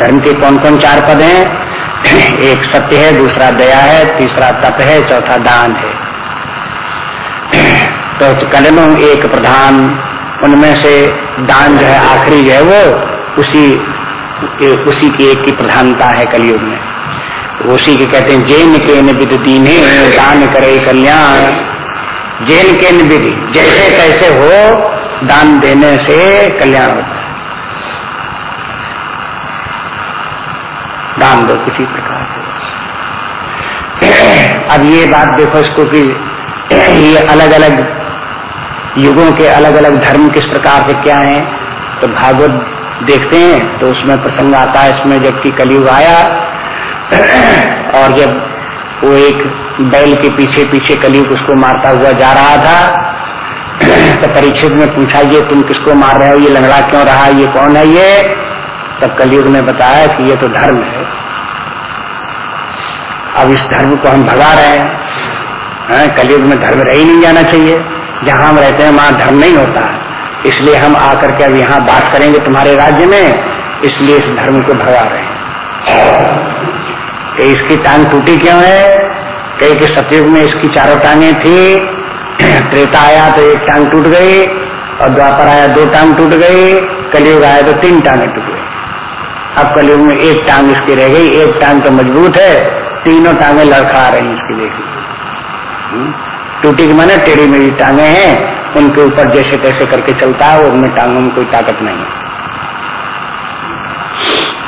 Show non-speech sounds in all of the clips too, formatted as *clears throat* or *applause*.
धर्म के कौन कौन चार पद हैं? *clears throat* एक सत्य है, दूसरा दया है, तीसरा तप है, चौथा दान है। *clears throat* तो कलम एक प्रधान, उनमें से दान जो है आखिरी जो है वो उसी उसी की एक की प्रधानता है कलयुग में। उसी के कहते हैं, जैन के विधि दीने दान करे कल्याण। जैन के विधि जैसे कैसे हो, दान देने से कल्याण होता है दान दो किसी प्रकार से। अब ये बात देखो इसको कि ये अलग अलग युगों के अलग अलग धर्म किस प्रकार से क्या है तो भागवत देखते हैं तो उसमें प्रसंग आता है इसमें जबकि कलयुग आया, और जब वो एक बैल के पीछे पीछे कलयुग उसको मारता हुआ जा रहा था तो परीक्षित में पूछा, ये तुम किसको मार रहे हो? ये लंगड़ा क्यों रहा? ये कौन है ये? तब कलयुग ने बताया कि ये तो धर्म है। अब इस धर्म को हम भगा रहे हैं। है? कलयुग में धर्म रह ही नहीं जाना चाहिए। जहाँ हम रहते हैं, वहाँ धर्म नहीं होता। इसलिए हम आकर के अब यहाँ बात करेंगे तुम्हारे राज्य में। इसलिए इस धर्म को भगा रहे हैं। कि इसकी टांग टूटी क्यों है? कई के सतयुग में इसकी चारों टांगे थी। त्रेता आया तो एक टांग टूट गई और द्वापर आया दो टांग टूट गई। कलयुग आया तो तीन टांगे टूट गई। अब कलयुग में एक टांग इसकी रह गई, एक टांग तो मज़बूत है, तीनों टांगे लड़खा रही इसकी देखी हम्म? टूटी की माने टेढ़ी मेरी टांगे हैं, उनके ऊपर जैसे तैसे करके चलता है उनमें टांगों में कोई ताकत नहीं है।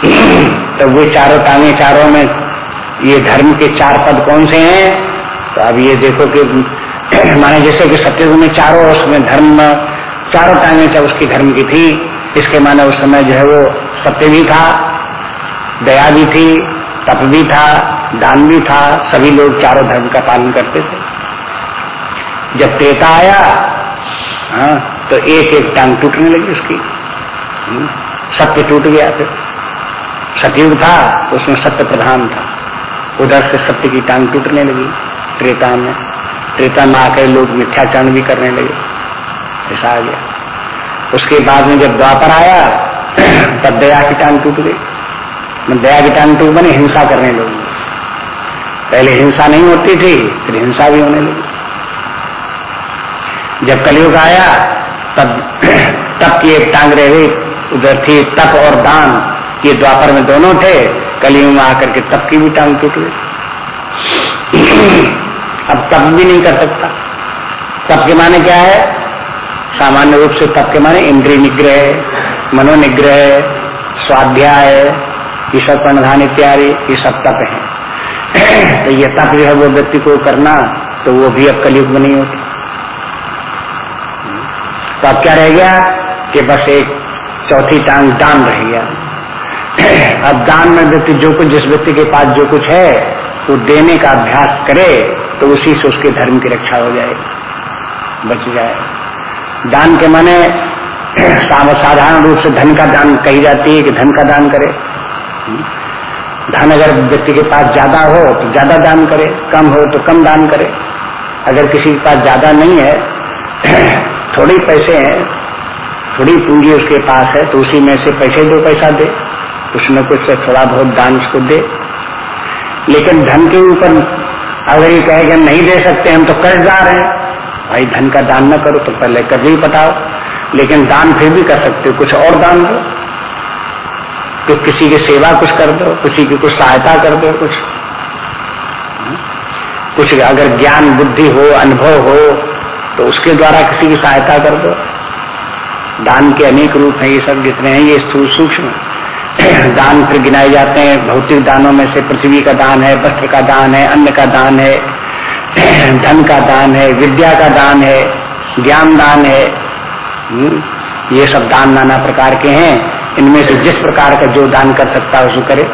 *clears throat* तो वो चारों टांगे चारों में, ये धर्म के चार पद कौन से हैं? तो अब ये देखो कि, *clears throat* माने जैसे कि सत्ययुग में चारों, उसमें धर्म, चारों टांगे चाहे उसकी धर्म की थी इसके माने उस समय जो है वो सत्य भी था दया भी थी तप भी था दान भी था सभी लोग चारों धर्म का पालन करते थे। जब त्रेता आया हाँ, तो एक एक टांग टूटने लगी उसकी। हम्म, सत्य टूट गया फिर। सतयुग था उसमें सत्य प्रधान था। उधर से सत्य की टांग टूटने लगी त्रेता में। त्रेता में आकर लोग मिथ्याचरण भी करने लगे। ऐसा आ गया। उसके बाद में जब द्वापर आया, तब दया की टांग टूट गई। दया की टांग टूट बनी, हिंसा करने लगी। पहले हिंसा नहीं होती थी, फिर हिंसा भी होने लगी। जब कलयुग आया, तब, तप की एक टांग रह। गई उधर थी तप और दान। ये द्वापर में दोनों थे। कलयुग में आकर के तप की भी टांग टूट गई। अब तप भी नहीं कर सकता। तप के माने क्या है? सामान्य रूप से तप के माने इंद्रिय निग्रह, मनोनिग्रह, स्वाध्याय, ईश्वर प्रणधान इत्यादि, ये सब तप है। तो ये तप जो है वो व्यक्ति को करना तो वो भी अब कलयुग में नहीं होती। तो अब क्या रह गया कि बस एक चौथी टांग दान रह गया। अब दान में व्यक्ति जो कुछ, जिस व्यक्ति के पास जो कुछ है, वो तो देने का अभ्यास करे तो उसी से उसके धर्म की रक्षा हो जाएगी। बच जाए दान के माने साधारण रूप से धन का दान कही जाती है कि धन का दान करे। धन अगर व्यक्ति के पास ज़्यादा हो तो ज़्यादा दान करे, कम हो तो कम दान करे। अगर किसी के पास ज़्यादा नहीं है, थोड़ी पैसे हैं, थोड़ी पूंजी उसके पास है तो उसी में से पैसे दो पैसा दे। कुछ न कुछ थोड़ा बहुत दान उसको दे। लेकिन धन के ऊपर अगर ये कहे कि नहीं दे सकते, हम तो कर्जदार हैं भाई, धन का दान न करो तो पहले कर्ज ही बताओ। लेकिन दान फिर भी कर सकते हो, कुछ और दान दो। तो किसी की सेवा कुछ कर दो, किसी की कुछ सहायता कर दो, कुछ। कुछ अगर ज्ञान, बुद्धि हो, अनुभव हो तो उसके द्वारा किसी की सहायता कर दो। दान के अनेक रूप हैं, ये सब जितने हैं, ये सूक्ष्म दान फिर गिनाए जाते हैं। भौतिक दानों में से पृथ्वी का दान है, वस्त्र का दान है अन्न का दान है। धन का दान है विद्या का दान है ज्ञान दान है हम्म, ये सब दान नाना प्रकार के हैं। इनमें से जिस प्रकार का जो दान कर सकता है उसको करे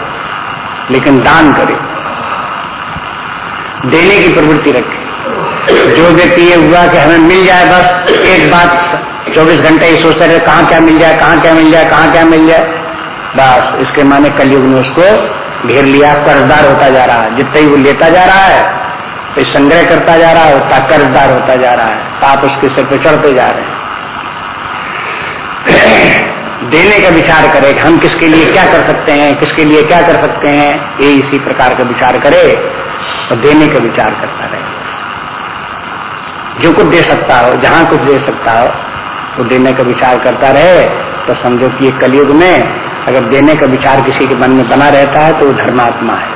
लेकिन दान करे। देने की प्रवृत्ति रखे। जो व्यक्ति ये हुआ कि हमें मिल जाए बस एक बात चौबीस घंटे ही सोचते रहे कहाँ क्या मिल जाए कहाँ क्या मिल जाए कहाँ क्या मिल जाए? बस इसके माने कलयुग ने उसको घेर लिया कर्जदार होता जा रहा है। जितना ही वो लेता जा रहा है तो संग्रह करता जा रहा है उतना कर्जदार होता जा रहा है पाप उसके सिर पर चढ़ते जा रहे हैं। *clears throat* देने का विचार करे हम किसके लिए क्या कर सकते हैं, किसके लिए क्या कर सकते हैं, ये इसी प्रकार का विचार करे और देने का विचार करता रहे। जो कुछ दे सकता हो, जहाँ कुछ दे सकता हो वो तो देने का विचार करता रहे तो समझो कि ये कलयुग में अगर देने का विचार किसी के मन में बना रहता है तो वो धर्मात्मा है।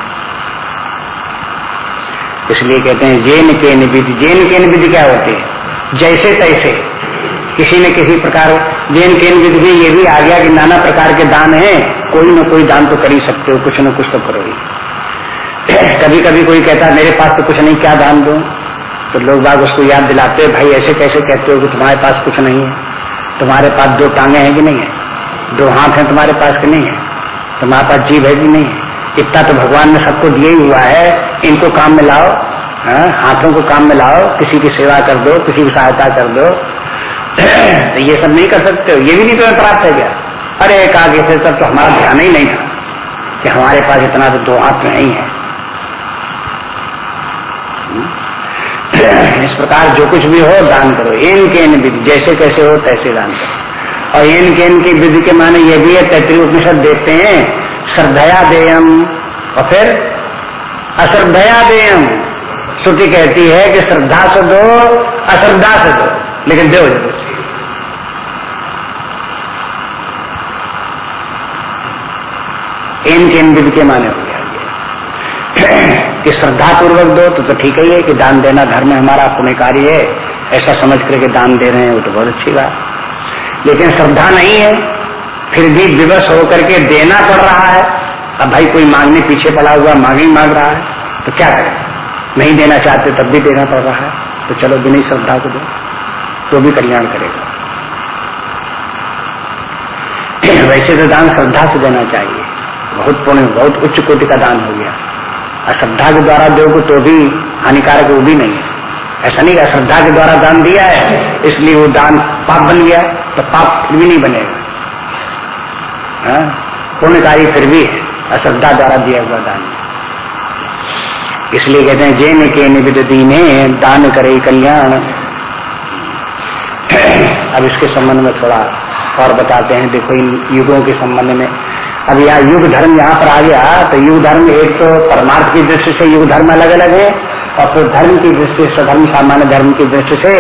इसलिए कहते हैं, जैन के निविधि जैन के निविधि क्या होते हैं? जैसे तैसे। किसी न किसी प्रकार जैन के निविधि भी, ये भी आ गया कि नाना प्रकार के दान है। कोई न कोई दान तो कर ही सकते हो, कुछ न कुछ तो करो ही। *clears throat* कभी कभी कोई कहता है, मेरे पास तो कुछ नहीं, क्या दान दो? तो लोग बाग उसको याद दिलाते भाई, ऐसे कैसे कहते हो कि तुम्हारे पास कुछ नहीं है? तुम्हारे पास दो टांगे हैं कि नहीं है? दो हाथ हैं तुम्हारे पास कि नहीं है? तुम्हारे पास जीव है कि नहीं है? इतना तो भगवान ने सबको दिया ही हुआ है। इनको काम में लाओ हाँ, हाथों को काम में लाओ किसी की सेवा कर दो किसी की सहायता कर दो। तो ये सब नहीं कर सकते हो। ये भी नहीं तुम्हें प्राप्त है क्या? अरे एक आगे से तब तो हमारा ध्यान ही नहीं था कि हमारे पास इतना तो दो हाथ नहीं है इस प्रकार जो कुछ भी हो दान करो। इन के इन विधि जैसे कैसे हो तैसे दान करो। और इन के इनकी विधि के माने ये भी है तैतृ उपनिषद देखते हैं श्रद्धया देयम और फिर अश्रद्धया देयम श्रुति कहती है कि श्रद्धा से दो अश्रद्धा से दो। लेकिन दो इन के विधि के माने हो कि श्रद्धा पूर्वक दो तो, तो ठीक ही है कि दान देना धर्म हमारा पुण्य कार्य है। ऐसा समझ करके दान दे रहे हैं वो तो बहुत अच्छी बात। लेकिन श्रद्धा नहीं है। फिर भी विवश होकर के देना पड़ रहा है। अब भाई कोई मांगने पीछे पड़ा हुआ मांगे मांग रहा है तो क्या करें? नहीं देना चाहते तब भी देना पड़ रहा है तो चलो बिना श्रद्धा को दो तो भी कल्याण करेगा। वैसे तो दान श्रद्धा से देना चाहिए। बहुत पुण्य, बहुत उच्च कोटि का दान हो गया। अश्रद्धा के द्वारा दोगे तो भी हानिकारक वो भी नहीं है। ऐसा नहीं अश्रद्धा के द्वारा दान दिया है, इसलिए वो दान पाप बन गया तो पाप फिर भी नहीं बनेगा? पुण्यकारी फिर भी है अश्रद्धा द्वारा दिया हुआ दान। इसलिए कहते हैं, जैन के निविद दीने, दान करे कल्याण। अब इसके संबंध में थोड़ा और बताते हैं। देखो, इन युगों के संबंध में। अब यहाँ युग धर्म यहाँ पर आ गया तो युग धर्म एक तो परमार्थ की दृष्टि से युग धर्म अलग अलग है, और फिर धर्म की दृष्टि से धर्म, सामान्य धर्म की दृष्टि से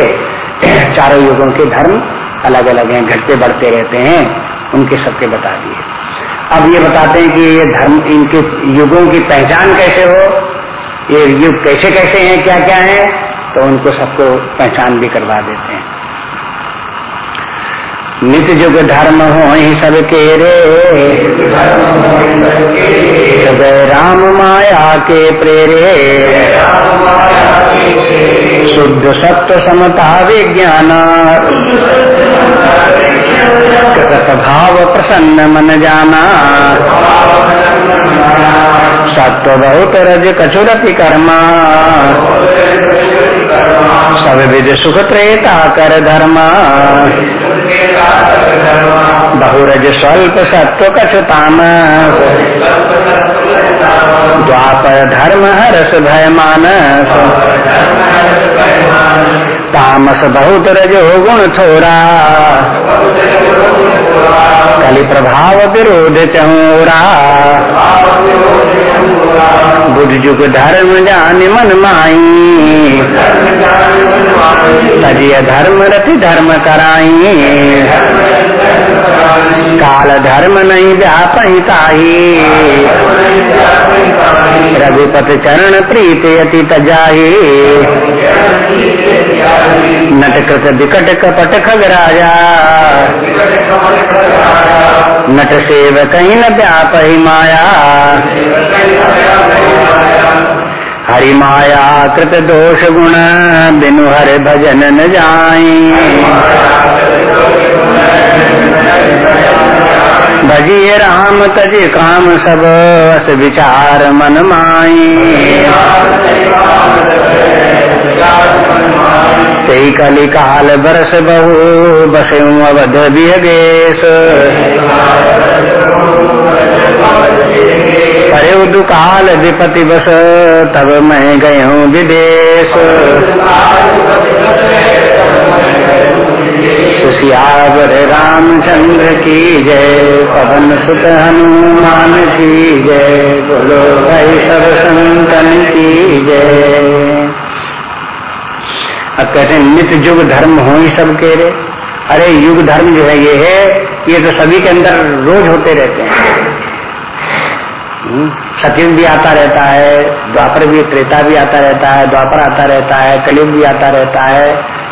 चारों युगों के धर्म अलग अलग हैं, घटते बढ़ते रहते हैं। उनके सबके बता दिए। अब ये बताते हैं कि ये धर्म, इनके युगों की पहचान कैसे हो, ये युग कैसे कैसे हैं क्या क्या है तो उनको सबको पहचान भी करवा देते हैं। नित युग धर्म हो ही सबके रे। हृदय राम माया के प्रेरे। शुद्ध सत्य समता विज्ञान। कृत भाव प्रसन्न मन जाना सत्व बहुत रज कचुरपि कर्मा सब विध सुख त्रेता कर धर्मा बहुरज स्वल्प सत्व कछताम द्वापर धर्म हरस भय मानस तामस बहुत रजो गुण थोड़ा। कलि प्रभाव विरोध चौरा बुध जुग धर्म जान मन माई। तजिय धर्म रति धर्म कराई। काल धर्म नहीं व्यापहिताही रघुपत चरण प्रीत अति तजाही नटकृत विकट कपट खगराजा नट सेव कहीं न व्याप ही माया। हरि माया कृत दोष गुण, बिनु हर भजन न जाई। भजिए राम तज काम सब, अस विचार मन माई। तेई कली काल बरस बहु बस। अवध विहगेश करे दुकाल विपति बस, तब मैं गय हूँ विदेश। सियावर रामचंद्र की जय, पवन सुत हनुमान की जय, बोलो भाई सब संतन की जय। अब कहते हैं नित्य युग धर्म हो ही सब के अरे युग धर्म जो है ये है ये तो सभी के अंदर रोज होते रहते हैं। हम्म, सतयुग भी आता रहता है द्वापर भी त्रेता भी आता रहता है द्वापर आता रहता है कलयुग भी आता रहता है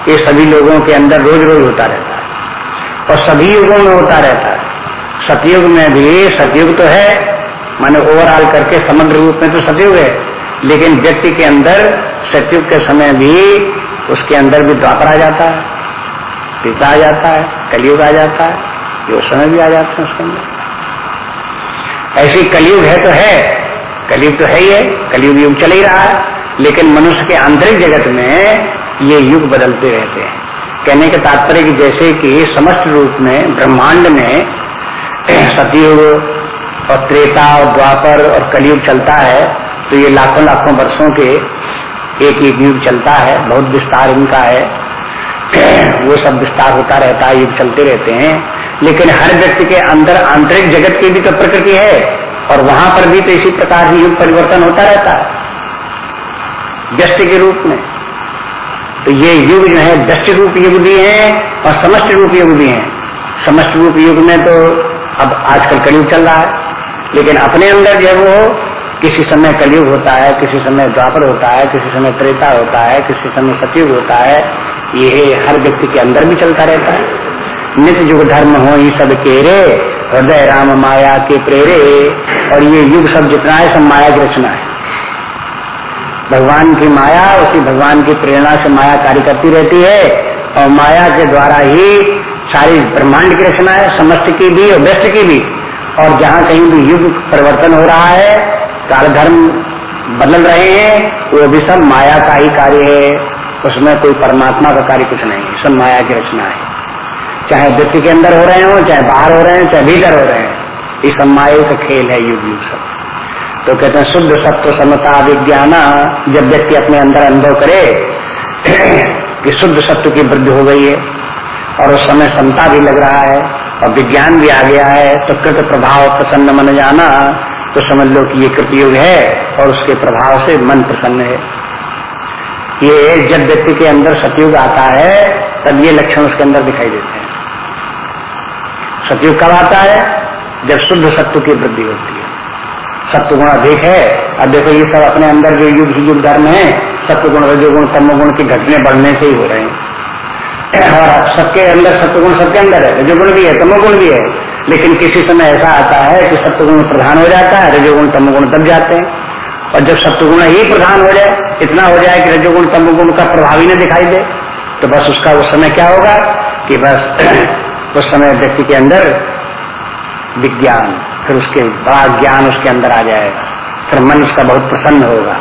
ये सभी लोगों के अंदर रोज रोज होता रहता है। और सभी युगों में होता रहता है। सतयुग में भी सतयुग तो है माने ओवरऑल करके समग्र रूप में तो सतयुग है लेकिन व्यक्ति के अंदर सतयुग के समय भी उसके अंदर भी द्वापर आ जाता है, पिता आ जाता है, कलयुग आ जाता है ये समय भी आ जाता है उसके अंदर। ऐसी कलयुग है तो है, कलयुग तो है ही है, कलयुग युग चल ही रहा है, लेकिन मनुष्य के आंतरिक जगत में ये युग बदलते रहते हैं। कहने के तात्पर्य कि जैसे कि समस्त रूप में, ब्रह्मांड में, *clears throat* सतयुग और त्रेता और द्वापर और कलयुग चलता है तो ये लाखों लाखों वर्षों के एक एक युग चलता है, बहुत विस्तार इनका है। *clears throat* वो सब विस्तार होता रहता है, युग चलते रहते हैं। लेकिन हर व्यक्ति के अंदर आंतरिक जगत की भी तो प्रकृति है, और वहाँ पर भी तो इसी प्रकार से युग परिवर्तन होता रहता है व्यस्त के रूप में। तो ये युग जो है व्यस्त रूप युग भी है और समस्त रूप युग भी है। समस्त रूप युग में तो अब आजकल कलयुग चल रहा है, लेकिन अपने अंदर जो वो किसी समय कलयुग होता है, किसी समय द्वापर होता है, किसी समय त्रेता होता है, किसी समय सतयुग होता है ये हर व्यक्ति के अंदर भी चलता रहता है। नित्य युग धर्म हो ही सब केरे हृदय राम माया के प्रेरे, और ये युग सब जितना है, सब माया की रचना है। भगवान की माया, उसी भगवान की प्रेरणा से माया कार्य करती रहती है, और माया के द्वारा ही सारी ब्रह्मांड की रचना है, समस्त की भी और व्यस्त की भी। और जहाँ कहीं भी युग परिवर्तन हो रहा है काल धर्म बदल रहे हैं, वो भी सब माया का ही कार्य है। उसमें कोई परमात्मा का कार्य कुछ नहीं है, सब माया की रचना है। चाहे व्यक्ति के अंदर हो रहे हो, चाहे बाहर हो रहे हैं, चाहे भीतर हो रहे हैं, ये सब माया का खेल है युग युग सब। तो कहते हैं, शुद्ध सत्व समता विज्ञान, जब व्यक्ति अपने अंदर अनुभव करे, *clears throat* कि शुद्ध सत्व की वृद्धि हो गई है, और उस समय समता भी लग रहा है, और विज्ञान भी आ गया है तो कृत प्रभाव प्रसन्न मन जाना तो समझ लो कि ये कृतयुग है और उसके प्रभाव से मन प्रसन्न है। ये जब व्यक्ति के अंदर सतयुग आता है, तब ये लक्षण उसके अंदर दिखाई देते हैं। सतयुग कब आता है? जब शुद्ध सत्व की वृद्धि होती है। सत्व गुण अधिक है। अब देखो, ये सब अपने अंदर जो युग युग धर्म है सत्य गुण, रजोगुण तमोगुण की घटने बढ़ने से ही हो रहे हैं। और सबके अंदर सत्य गुण सबके अंदर है। रजोगुण भी है तमोगुण भी है। लेकिन किसी समय ऐसा आता है कि सत्य प्रधान हो जाता है, रजोगुण तमोगुण दब जाते हैं। और जब सत्य ही प्रधान हो जाए, इतना हो जाए कि रजोगुण तमोगुण का प्रभाव ही न दिखाई दे तो बस उसका उस समय क्या होगा कि बस *clears throat* उस समय व्यक्ति के अंदर विज्ञान, फिर उसके बड़ा ज्ञान उसके अंदर आ जाएगा। फिर मन उसका बहुत प्रसन्न होगा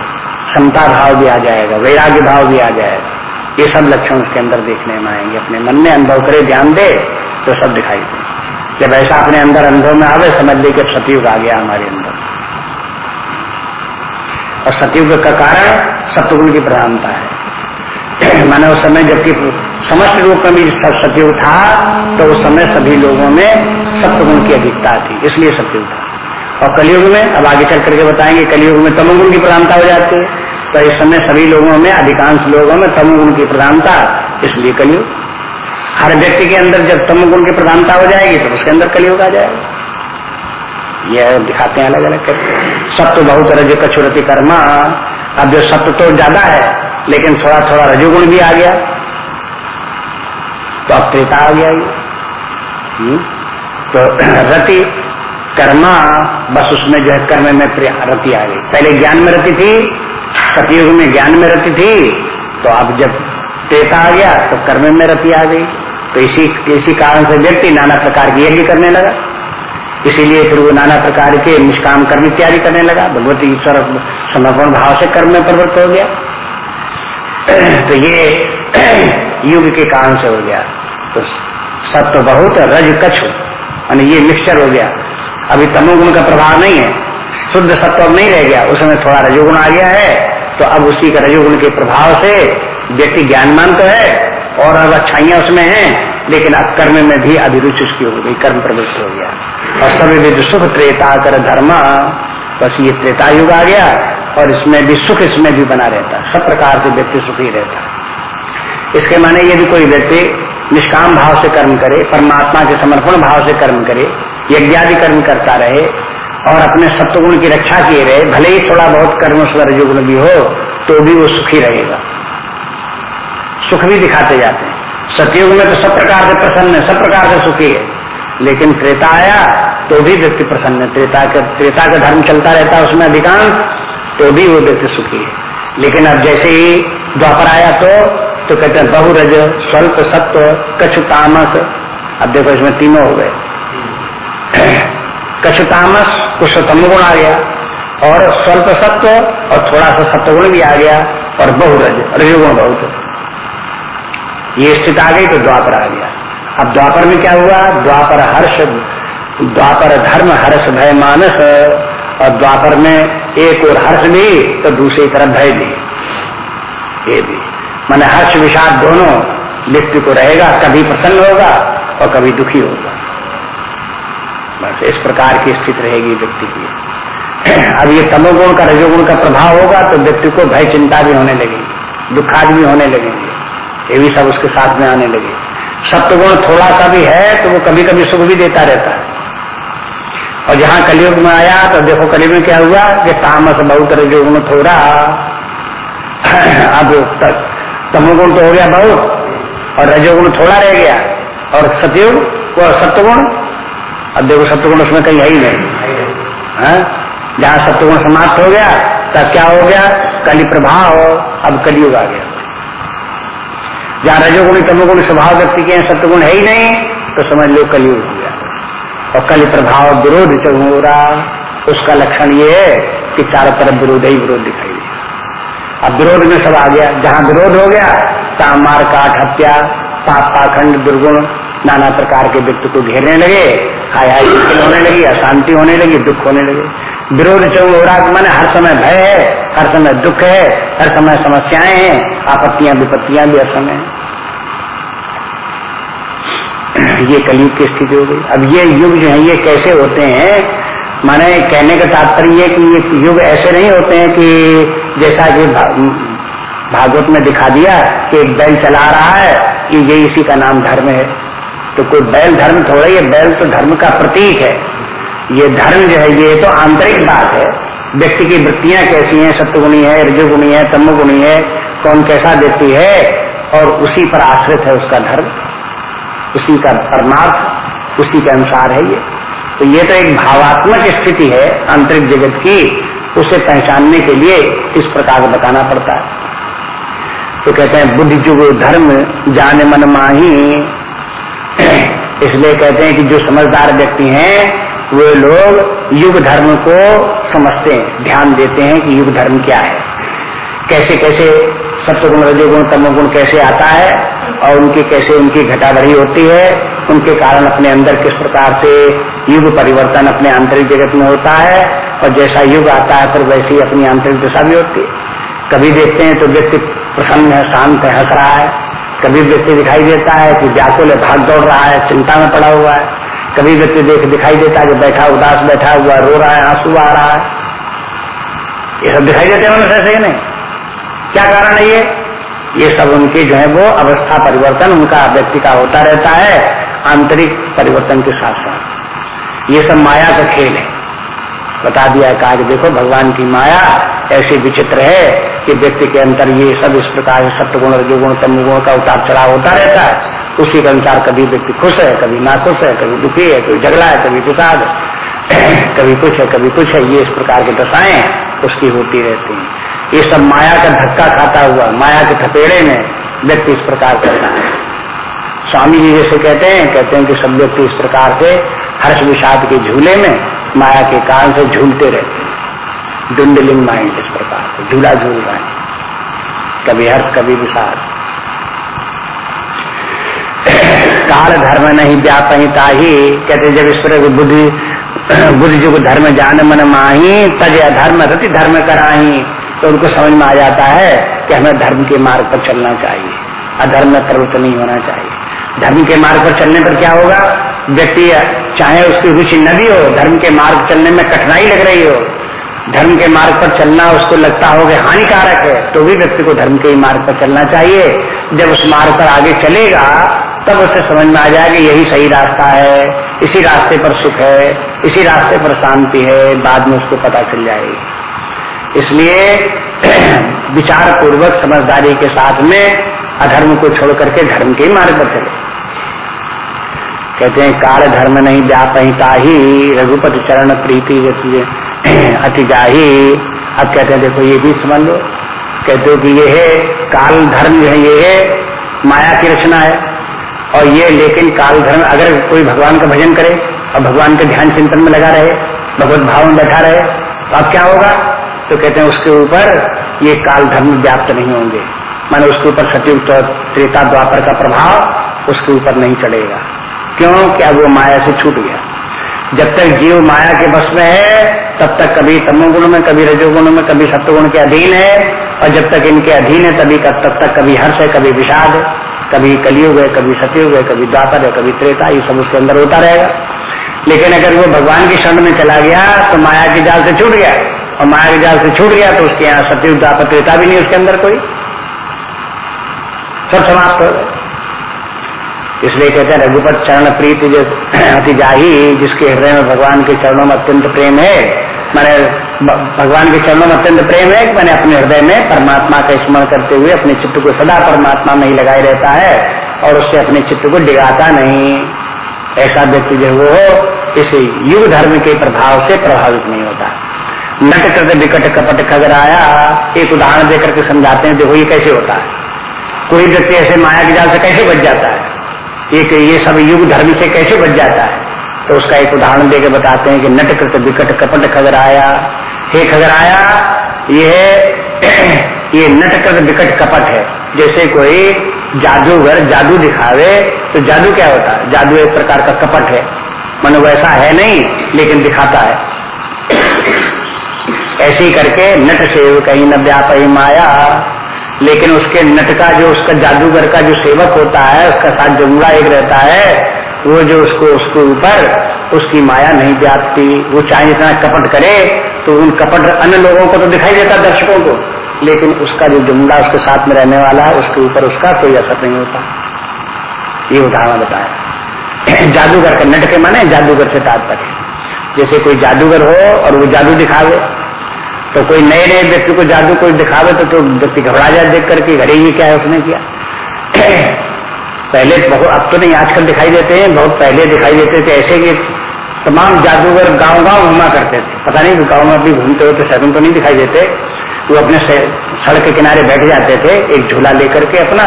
क्षमता भाव भी आ जाएगा, वैराग्य भाव भी आ जाएगा। ये सब लक्षण उसके अंदर देखने में आएँगे। अपने मन में अनुभव करे, ध्यान दे तो सब दिखाई दे जब ऐसा अपने अंदर अनुभव में आवे, समझ ले कि सतयुग आ गया हमारे अंदर। और सतयुग का कारण सतुगुण की प्रधानता है। माने उस समय जबकि समस्त रूप में भी सत्युग था तो उस समय सभी लोगों में सप्तगुण की अधिकता थी, इसलिए सत्युग था। और कलयुग में, अब आगे चल करके बताएँगे, कलयुग में तमुगुण की प्रधानता हो जाती है। तो इस समय सभी लोगों में, अधिकांश लोगों में तमुगुण की प्रधानता, इसलिए कलयुग। हर व्यक्ति के अंदर जब तम गुण की प्रधानता हो जाएगी तो उसके अंदर कलयुग आ जाएगा। यह दिखाते हैं अलग अलग करके। सत्य बहुत रज कछुरति कर्मा। अब जो सत्य तो ज़्यादा है, लेकिन थोड़ा थोड़ा रजोगुण भी आ गया। तो अब त्रेता आ गया ये। हम्म? तो *clears throat* रति, कर्मा, बस उसमें जो है कर्म में रति आ गई। पहले ज्ञान में रति थी सतयुग में ज्ञान में रति थी तो अब जब त्रेता आ गया तो कर्म में रति आ गई। तो इसी इसी कारण से व्यक्ति नाना प्रकार की यज्ञ करने लगा। इसीलिए फिर वो नाना प्रकार के निष्काम कर्म इत्यादि करने लगा। भगवती ईश्वर समर्पण भाव से कर्म में प्रवृत्त हो गया। तो ये *clears throat* युग के कारण से हो गया। तो सत्य बहुत रज कछ यानी ये मिक्सचर हो गया। अभी तमोगुण का प्रभाव नहीं है। शुद्ध सत्व नहीं रह गया। उसमें थोड़ा रजोगुण आ गया है। तो अब उसी का रजोगुण के प्रभाव से व्यक्ति ज्ञानमान तो है। और अब अच्छाइयाँ उसमें हैं, लेकिन अब कर्म में भी अभिरुचि उसकी हो गई, कर्म प्रवृत्त हो गया। और सभी विध सुख त्रेता कर धर्म, बस ये त्रेता युग आ गया, और इसमें भी सुख इसमें भी बना रहता, सब प्रकार से व्यक्ति सुखी रहता। इसके माने यदि कोई व्यक्ति निष्काम भाव से कर्म करे, परमात्मा के समर्पण भाव से कर्म करे, यज्ञादि कर्म करता रहे, और अपने सत्वगुण की रक्षा किए रहे, भले ही थोड़ा बहुत कर्म स्वर युग भी हो तो भी वो सुखी रहेगा। सुख भी दिखाते जाते हैं। सतयुग में तो सब प्रकार से प्रसन्न है, सब प्रकार से सुखी है। लेकिन त्रेता आया तो भी व्यक्ति प्रसन्न है। त्रेता का त्रेता का धर्म चलता रहता है उसमें अधिकांश तो भी वो व्यक्ति सुखी है। लेकिन अब जैसे ही द्वापर आया तो तो कहते हैं बहुरज, स्वल्प सत्व, कछु तामस। अब देखो इसमें तीनों हो गए। कछु तामस कुछ गुण आ गया। और स्वल्प सत्व, और थोड़ा सा सत्वगुण भी आ गया। और बहुरज रजोगुण बहुत। ये स्थिति आ गई तो द्वापर आ गया। अब द्वापर में क्या हुआ? द्वापर हर्ष, द्वापर धर्म, हर्ष भय मानस, और द्वापर में एक और हर्ष भी तो दूसरी तरफ़ भय भी। ये भी। मैंने हर्ष, विषाद दोनों व्यक्ति को रहेगा, कभी प्रसन्न होगा और कभी दुखी होगा। बस इस प्रकार की स्थिति रहेगी व्यक्ति की। अब ये तमोगुण का रजोगुण का प्रभाव होगा तो व्यक्ति को भय, चिंता भी होने लगेगी, दुखादि भी होने लगेंगे। ये भी सब उसके साथ में आने लगे। सत्वगुण थोड़ा सा भी है तो वो कभी कभी सुख भी देता रहता है। और जहाँ कलयुग में आया तो देखो कलयुग में क्या हुआ, कि तामस बहुत रजोगुण थोड़ा। अब तक तमोगुण तो हो गया बहुत, और रजोगुण थोड़ा रह गया। और सतयुग और सत्वगुण, अब देखो सत्वगुण उसमें कहीं है ही नहीं। है? जहाँ सत्वगुण समाप्त हो गया, तब क्या हो गया? कली प्रभाव अब कलयुग आ गया। जहाँ रजोगुणी तमोगुण स्वभाव व्यक्ति के सत्वगुण है ही नहीं तो समझ लो कलयुग हो गया। और कल प्रभाव विरोध हो रहा, उसका लक्षण ये है कि चारों तरफ़ विरोध ही विरोध दिखाई दिया अब विरोध में सब आ गया। जहाँ विरोध हो गया, तहाँ मार, काट, हत्या, पाप, पाखंड, दुर्गुण नाना प्रकार के व्यक्ति को घेरने लगे हाय हाय होने लगी, अशांति होने लगी, दुख होने लगे। विरोध हो रहा मैंने हर समय भय है, हर समय दुख है, हर समय समस्याएँ हैं, आपत्तियाँ, विपत्तियाँ भी हर समय ये कलयुग की स्थिति हो गई। अब ये युग जो है, ये कैसे होते हैं? माने कहने का तात्पर्य कि ये युग ऐसे नहीं होते हैं कि जैसा कि भागवत में दिखा दिया कि एक बैल चला रहा है कि ये इसी का नाम धर्म है। तो कोई बैल धर्म थोड़ा ही बैल तो धर्म का प्रतीक है। ये धर्म जो है, ये तो आंतरिक बात है। व्यक्ति की वृत्तियाँ कैसी हैं सत्वगुणी है रजोगुणी है, तमोगुणी है, कौन कैसा व्यक्ति है, और उसी पर आश्रित है उसका धर्म। उसी का परमार्थ, उसी के अनुसार है ये। तो ये तो एक भावात्मक स्थिति है आंतरिक जगत की। उसे पहचानने के लिए इस प्रकार बताना पड़ता है। तो कहते हैं बुद्धि जुग धर्म जाने मन माही इसलिए कहते हैं कि जो समझदार व्यक्ति हैं, वे लोग युग धर्म को समझते हैं, ध्यान देते हैं कि युग धर्म क्या है। कैसे कैसे सत्वगुण, रजोगुण, तमोगुण कैसे आता है और उनकी कैसे उनकी घटाबढ़ी होती है, उनके कारण अपने अंदर किस प्रकार से युग परिवर्तन अपने आंतरिक जगत में होता है और जैसा युग आता है, फिर वैसे अपनी आंतरिक दिशा भी होती है। कभी देखते हैं तो व्यक्ति प्रसन्न है, शांत है, हंस रहा है। कभी व्यक्ति दिखाई देता है कि व्याकुल है, भाग दौड़ रहा है, चिंता में पड़ा हुआ है। कभी व्यक्ति देख दिखाई देता है कि बैठा, उदास बैठा हुआ रो रहा है, आँसू आ रहा है। ये सब दिखाई देते हैं मनुष्य ऐसे नहीं? क्या कारण है ये? ये सब उनके जो है वो अवस्था परिवर्तन उनका व्यक्ति का होता रहता है, आंतरिक परिवर्तन के साथ साथ। ये सब माया का खेल है। बता दिया कहा कि देखो, भगवान की माया ऐसी विचित्र है कि व्यक्ति के अंतर ये सब इस प्रकार से गुण रजोगुण तम गुण का उतार चढ़ाव होता रहता है। उसी के अनुसार कभी व्यक्ति खुश है, कभी ना खुश है, कभी दुखी है, कभी झगड़ा है, कभी विषाद है। *clears throat* कभी कुछ है, कभी कुछ है, ये इस प्रकार की दशाएँ उसकी होती रहती हैं। ये सब माया का धक्का खाता हुआ, माया के थपेड़े में व्यक्ति इस प्रकार करता है। स्वामी जी जैसे कहते हैं कहते हैं कि सब व्यक्ति इस प्रकार से हर्ष विषाद के झूले में माया के कारण से झूलते रहते हैं। डुंडलिंग माइंड इस प्रकार से झूला झूल रहे हैं। कभी हर्ष, कभी विषाद। काल धर्म नहीं व्यापहिता ही, कहते जब ईश्वर की बुद्धि बुद्धि जो धर्म जान मन माही तज अधर्म रति धर्म कराही तो उनको समझ में आ जाता है कि हमें धर्म के मार्ग पर चलना चाहिए। अधर्म में प्रवृत्त नहीं होना चाहिए। धर्म के मार्ग पर चलने पर क्या होगा? व्यक्ति चाहे उसकी रुचि न भी हो, धर्म के मार्ग चलने में कठिनाई लग रही हो धर्म के मार्ग पर चलना उसको लगता हो कि हानिकारक है तो भी व्यक्ति को धर्म के मार्ग पर चलना चाहिए। जब उस मार्ग पर आगे चलेगा, तब उसे समझ में आ जाए कि यही सही रास्ता है, इसी रास्ते पर सुख है, इसी रास्ते पर शांति है, बाद में उसको पता चल जाएगी। इसलिए *clears throat* विचार पूर्वक समझदारी के साथ में अधर्म को छोड़ करके धर्म के मार्ग पर चले। कहते हैं, काल धर्म नहीं व्यापहिता ही, रघुपति चरण प्रीति अति जाही। अब कहते हैं, देखो, ये भी समझ लो। कहते हो कि ये है, काल धर्म जो है, ये है, माया की रचना है। और ये लेकिन काल धर्म, अगर कोई भगवान का भजन करे, और भगवान के ध्यान चिंतन में लगा रहे, भगवत भाव में बैठा रहे तो अब क्या होगा? तो कहते हैं, उसके ऊपर ये काल धर्म व्याप्त नहीं होंगे। माने उसके ऊपर सतयुग त्रेता द्वापर का प्रभाव उसके ऊपर नहीं चढ़ेगा। क्यों क्या वो माया से छूट गया? जब तक जीव माया के बस में है, तब तक कभी तमोगुण में, कभी रजोगुण में, कभी सत्वगुण के अधीन है, और जब तक इनके अधीन है, तभी तब तक कभी हर्ष है, कभी विषाद है, कभी कलयुग है, कभी सतयुग है, कभी द्वापर है, कभी त्रेता, ये सब उसके अंदर होता रहेगा। लेकिन अगर वो भगवान की शरण में चला गया तो माया के जाल से छूट गया। और माया के जाल से छूट गया तो उसके यहाँ सतयुग, द्वापर, त्रेता भी नहीं उसके अंदर कोई। सब समाप्त हो गए। इसलिए कहते हैं, रघुपत चरण प्रीति जो अति जाही जिसके हृदय में भगवान के चरणों में अत्यंत प्रेम है, मैंने भगवान के चरणों में अत्यंत प्रेम है मैंने अपने हृदय में परमात्मा का स्मरण करते हुए अपने चित्त को सदा परमात्मा में ही लगाए रहता है, और उससे अपने चित्त को डिगाता नहीं। ऐसा व्यक्ति जो वो इस युग धर्म के प्रभाव से प्रभावित नहीं होता। नट करते विकट कपट खगर आया, एक उदाहरण देकर के समझाते हैं, देखो ये कैसे होता है। कोई व्यक्ति ऐसे माया के जाल से कैसे बच जाता है? एक ये सब युग धर्म से कैसे बच जाता है? तो उसका एक उदाहरण देकर बताते हैं कि नटकृत विकट कपट खगर आया हे खगर आया ये ये नटकृत विकट कपट है। जैसे कोई जादूगर जादू दिखावे तो जादू क्या होता? है जादू एक प्रकार का कपट है। मन वैसा है नहीं, लेकिन दिखाता है। *clears throat* ऐसे करके नट सेव कहीं न व्याप माया लेकिन उसके नट का जो, उसका जादूगर का जो सेवक होता है, उसका साथ जुमला एक रहता है, वो जो उसको, उसके ऊपर उसकी माया नहीं व्यापती वो चाहे जितना कपट करे तो उन कपट अन्य लोगों को तो दिखाई देता दर्शकों को। लेकिन उसका जो जुमला उसके साथ में रहने वाला है, उसके ऊपर उसका कोई असर नहीं होता। ये उदाहरण बताया। *clears throat* जादूगर का नट के माने जादूगर से तात्पर्य। जैसे कोई जादूगर हो और वो जादू दिखावे तो कोई नए नए व्यक्ति को जादू कोई दिखावे तो, तो व्यक्ति घबरा जाए देख करके घरे ही क्या है उसने किया? *clears throat* पहले बहुत अब तो नहीं आजकल दिखाई देते हैं बहुत पहले दिखाई देते थे ऐसे कि तमाम जादूगर गाँव गाँव घुमा करते थे। पता नहीं गाँव में भी घूमते होते शहरों तो नहीं दिखाई देते। वो अपने सड़क के किनारे बैठ जाते थे एक झूला लेकर के अपना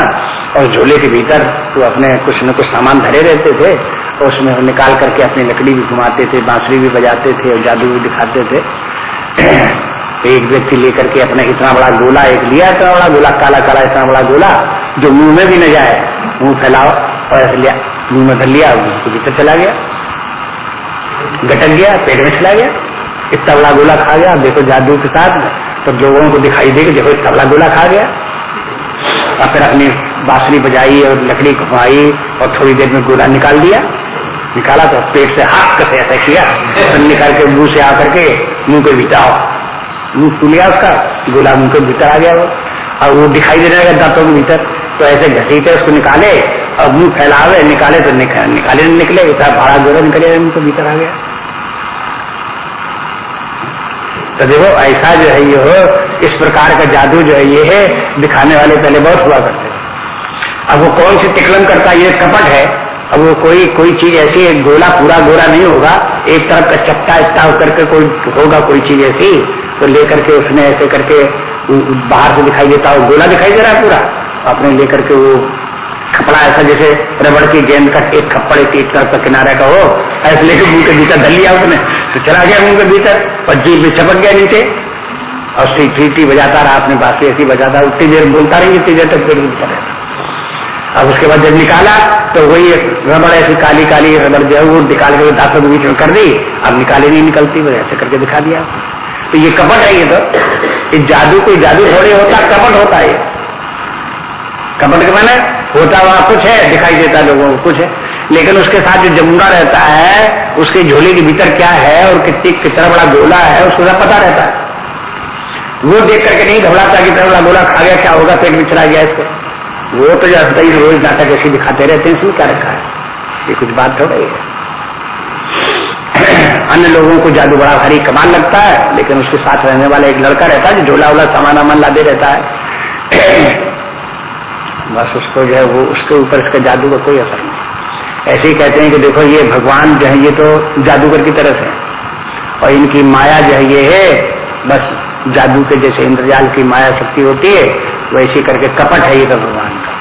और झूले के भीतर वो अपने कुछ न कुछ सामान धरे रहते थे और उसमें निकाल करके अपनी लकड़ी भी घुमाते थे बांसुरी भी बजाते थे और जादू भी दिखाते थे। *clears throat* एक व्यक्ति लेकर के अपना इतना बड़ा गोला एक लिया, इतना बड़ा गोला, काला काला, इतना बड़ा गोला, जो मुँह में भी न जाए, मुँह फैलाओ और ऐसे लिया, मुँह में भर लिया, उसको भीतर चला गया, गटक गया, पेट में चला गया, इतना बड़ा गोला खा गया देखो जादू के साथ तो लोगों को दिखाई दे देखो इतना बड़ा गोला खा गया, और फिर अपनी बांसुरी बजाई और लकड़ी घुमाई और थोड़ी देर में गोला निकाल दिया, निकाला तो पेट से हाथ कसे ऐसा किया तो निकाल के मुँह से आकर के मुँह के आओ मुँह खुल गया उसका, गोला मुँह के भीतर आ गया वो। और वो दिखाई देने लगा दांतों के भीतर। तो ऐसे घसीटे उसको निकाले और मुँह फैलावे, निकाले तो निकाले निकले इतना भाड़ा गोला निकले मुँह के भीतर आ गया। तो देखो, ऐसा जो है ये हो, इस प्रकार का जादू जो है ये है, दिखाने वाले पहले बहुत हुआ करते अब वो कौन सी तिकलम करता, ये कपट है। अब वो कोई कोई चीज़ ऐसी, गोला पूरा गोला नहीं होगा, एक तरफ़ का चपटा इतना करके कोई होगा कोई चीज़ ऐसी। तो लेकर के उसने ऐसे करके बाहर से दिखाई देता हो गोला दिखाई दे रहा है पूरा। अपने लेकर के वो खपड़ा ऐसा जैसे रबड़ की गेंद का एक खप्पड़ एक एक तरफ़ किनारे का हो, ऐसे लेके मुँह के भीतर धल लिया उसने। तो चला गया मुँह के भीतर और जीप में चपक गया नीचे। और सीटी बजाता रहा, अपने बासी ऐसी बजाता उतनी देर बोलता रही इतनी देर तक बोलता रहता। अब उसके बाद जब निकाला तो वही रबड़ ऐसी काली काली रबड़ जो है वो निकाल के दांतों के बीच में कर दी। अब निकाली नहीं, निकलती, वो ऐसे करके दिखा दिया। तो ये कपट है ये तो। ये जादू, कोई जादू थोड़े होता, कपट होता है। कपट के मैंने होता हुआ कुछ है, दिखाई देता लोगों को कुछ है। लेकिन उसके साथ जो जमुना रहता है, उसके झोले के भीतर क्या है और कितनी, कितना बड़ा गोला है, उसको सब पता रहता है। वो देख करके नहीं घबराता कि इतना बड़ा गोला खा गया, क्या होगा, पेट में चला गया इसको। वो तो जानता ही, रोज नाटक ऐसे दिखाते रहते हैं इसमें क्या रखा है। ये कुछ बात थोड़ा है। अन्य लोगों को जादू बड़ा भारी कमाल लगता है, लेकिन उसके साथ रहने वाला एक लड़का रहता है जो झोला वोला सामान वामान लादे रहता है। *coughs* बस उसको जो है वो, उसके ऊपर इसका जादू का कोई असर नहीं। ऐसे ही कहते हैं कि देखो ये भगवान जो है, ये तो जादूगर की तरफ़ है। और इनकी माया जो है, ये है, बस जादू के जैसे इंद्रजाल की माया शक्ति होती है, वैसे करके कपट है ये तो भगवान का।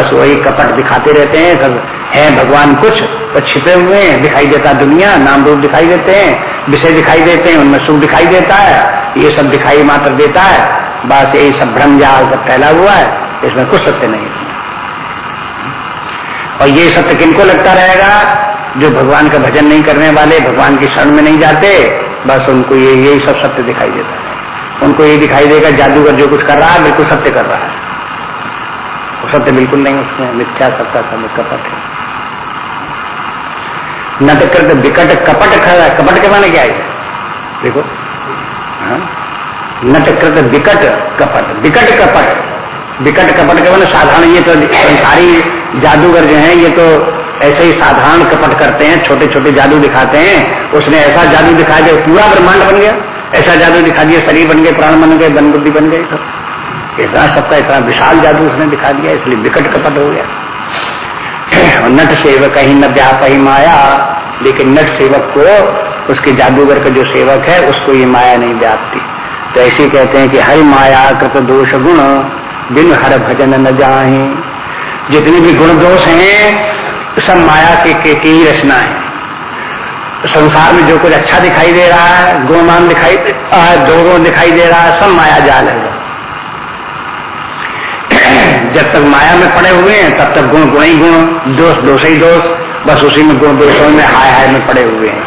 बस वही कपट दिखाते रहते हैं, सब है, भगवान कुछ तो छिपे हुए हैं, दिखाई देता दुनिया, नाम रूप दिखाई देते हैं, विषय दिखाई देते हैं, उनमें सुख दिखाई देता है, ये सब दिखाई मात्र देता है, बस यही सब भ्रम जाल सब फैला हुआ है, इसमें कुछ सत्य नहीं इसमें और ये सत्य किनको लगता रहेगा? जो भगवान का भजन नहीं करने वाले, भगवान की शरण में नहीं जाते, बस उनको ये, यही सब सत्य दिखाई देता है। उनको ये दिखाई देगा, जादूगर जो कुछ कर रहा है, बिल्कुल सत्य कर रहा है। वो सत्य बिल्कुल नहीं उसमें मिथ्या सत्ता सब कपट है। नटकृत विकट कपट खड़ा कपट के माने क्या है? देखो हाँ? नटकृत विकट कपट विकट कपट विकट कपट के माने साधारण ये तो संसारी जादूगर जो है, ये तो ऐसे ही साधारण कपट करते हैं छोटे छोटे जादू दिखाते हैं, उसने ऐसा जादू दिखा दिया, पूरा ब्रह्मांड बन गया, ऐसा जादू दिखा दिया, शरीर बन गए, प्राण बन गए बन बुद्धि बन गए, सब। इतना सबका इतना विशाल जादू उसने दिखा दिया, इसलिए विकट कपट हो गया। नट सेवक ही न व्याप ही माया। लेकिन नट सेवक को उसके जादूगर का जो सेवक है उसको ये माया नहीं व्यापती तो ऐसे कहते हैं कि हरि माया कृत दोष गुण बिन हर भजन न जाए जितने भी गुण दोष हैं सब माया के, के, के रचना है। संसार में जो कुछ अच्छा दिखाई दे रहा है गुणमान दिखाई दे रहा है दो दिखाई दे रहा है सब माया जाल है। जब तक माया में पड़े हुए हैं, तब तक गुण गुण ही गुण, दोष दोष ही दोष, बस उसी में गुण दोषों में हाय हाय में पड़े हुए हैं।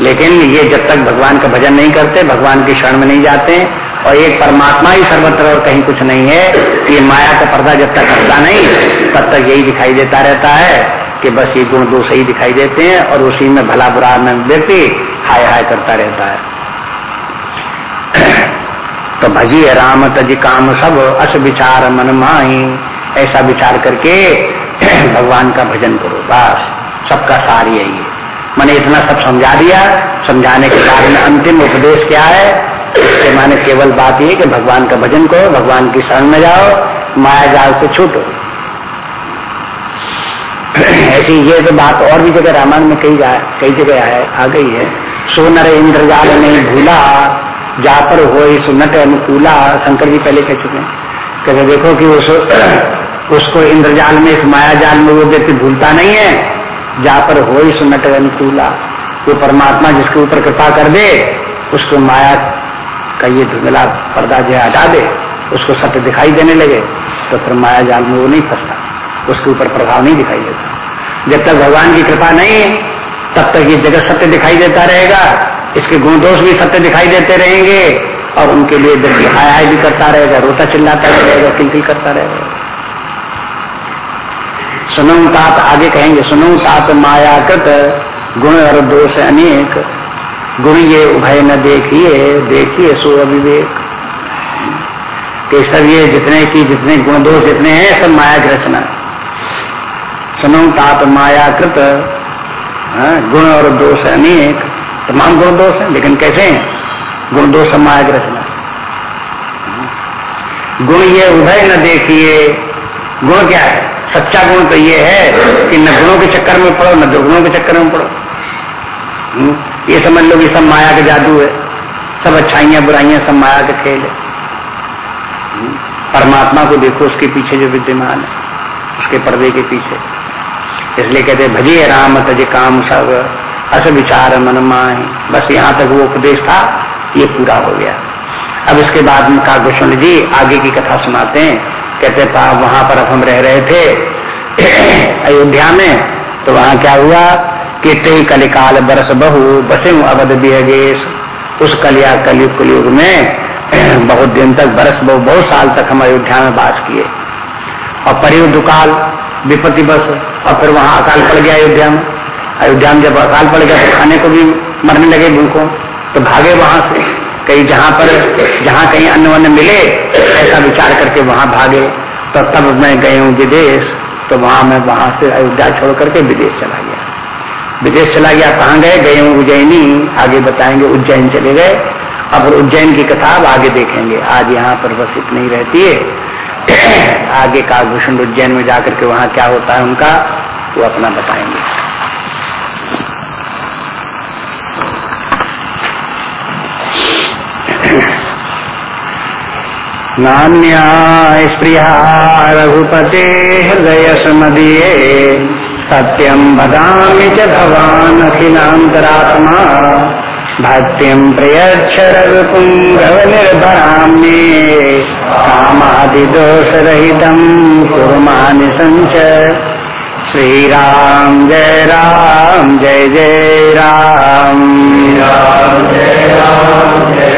लेकिन ये जब तक भगवान का भजन नहीं करते, भगवान की शरण में नहीं जाते और एक परमात्मा ही सर्वत्र और कहीं कुछ नहीं है, ये माया का पर्दा जब तक हटता नहीं, तब तक यही दिखाई देता रहता है कि बस ये गुण दो सही दिखाई देते हैं, और उसी में भला बुरा में व्यक्ति हाय हाय करता रहता है। तो भजी राम, तज काम सब, अस विचार मन माही। ऐसा विचार करके *clears throat* भगवान का भजन करो, बस। सबका सार यही है। मैंने इतना सब समझा दिया। समझाने के बाद में अंतिम उपदेश क्या है? इसके माने केवल बात ये कि भगवान का भजन करो, भगवान की शरण में जाओ माया जाल से छूटो। *clears throat* ऐसी ये तो बात और भी जगह रामायण में कई कई जगह आ गई है। सोनर इंद्रजाल नहीं भूला जा पर हो सुनट अनुकूला, शंकर जी पहले कह चुके हैं। कहते देखो कि उस, उसको इंद्रजाल में, इस माया जाल में वो व्यक्ति भूलता नहीं है। जा पर हो सुनट अनुकूला। वो परमात्मा जिसके ऊपर कृपा कर दे, उसको माया का ये धुंधला पर्दा जो हटा दे, उसको सत्य दिखाई देने लगे तो फिर माया जाल में वो नहीं फंसता। उसके ऊपर प्रभाव नहीं दिखाई देता। जब तक भगवान की कृपा नहीं है तब तक ये जगत सत्य दिखाई देता रहेगा। इसके गुण दोष भी सत्य दिखाई देते रहेंगे और उनके लिए व्यक्ति हाय हाय भी करता रहेगा रोता चिल्लाता रहेगा किलकिल करता रहेगा। सुनो तात आगे कहेंगे सुनो तात मायाकृत गुण और दोष अनेक गुण ये उभय न देखिए देखिए सो अविवेक। के सब ये जितने की जितने गुण दोष जितने हैं सब माया की रचना। सुनो तात मायाकृत हाँ, गुण और दोष अनेक तमाम गुण दोष है लेकिन कैसे हैं? गुण दोष माया रचना। गुण ये उभय न देखिए गुण क्या है? सच्चा गुण तो ये है कि न गुणों के चक्कर में पड़ो न दुर्गुणों के चक्कर में पड़ो। हम्म, ये समझ लो कि सब माया का जादू है। सब अच्छाइयाँ बुराइयाँ सब माया का खेल है। हम्म, परमात्मा को देखो उसके पीछे जो विद्यमान है उसके पर्दे के पीछे। इसलिए कहते भजे राम तज काम सब अस विचार मन माए। बस यहाँ तक वो उपदेश था, ये पूरा हो गया। अब इसके बाद में काव्य जी आगे की कथा सुनाते हैं। कहते था वहाँ पर अब हम रह रहे थे *clears throat* अयोध्या में। तो वहाँ क्या हुआ कि ते कलिकाल बरस बहु, बसे अवध बिहगेश। उस कलिया कलयुग कलयुग में *clears throat* बहुत दिन तक बरस बहु, बहुत साल तक हम अयोध्या में बास किए। और परिव दुकाल विपत्ति बस, और फिर वहाँ अकाल पड़ गया अयोध्या में। अयोध्या में जब अकाल पड़ गया तो खाने को भी मरने लगे भूखों। तो भागे वहाँ से, कहीं जहाँ पर, जहाँ कहीं अन्न वन्न मिले, ऐसा विचार करके वहाँ भागे। तो तब मैं गए हूँ विदेश तो वहाँ मैं वहाँ से अयोध्या छोड़ करके विदेश चला गया। विदेश चला गया, कहाँ गए? गए हूँ उज्जैनी, आगे बताएँगे, उज्जैन चले गए। अब उज्जैन की कथा अब आगे देखेंगे। आज यहाँ पर बस इतनी रहती है। आगे कालभूषण उज्जैन में जाकर के वहाँ क्या होता है उनका, वो अपना बताएँगे। नान्या स्प्रिया रघुपते हृदय समदीये सत्यम बदामि च भवान् अखिलान्तरात्मा। भक्तिं प्रयच्छ रघुपुङ्गवनिर्भराम्ये कामादिदोषरहितं कुर्मानि सञ्च। श्रीराम जय राम, जय जय राम। जय राम, जय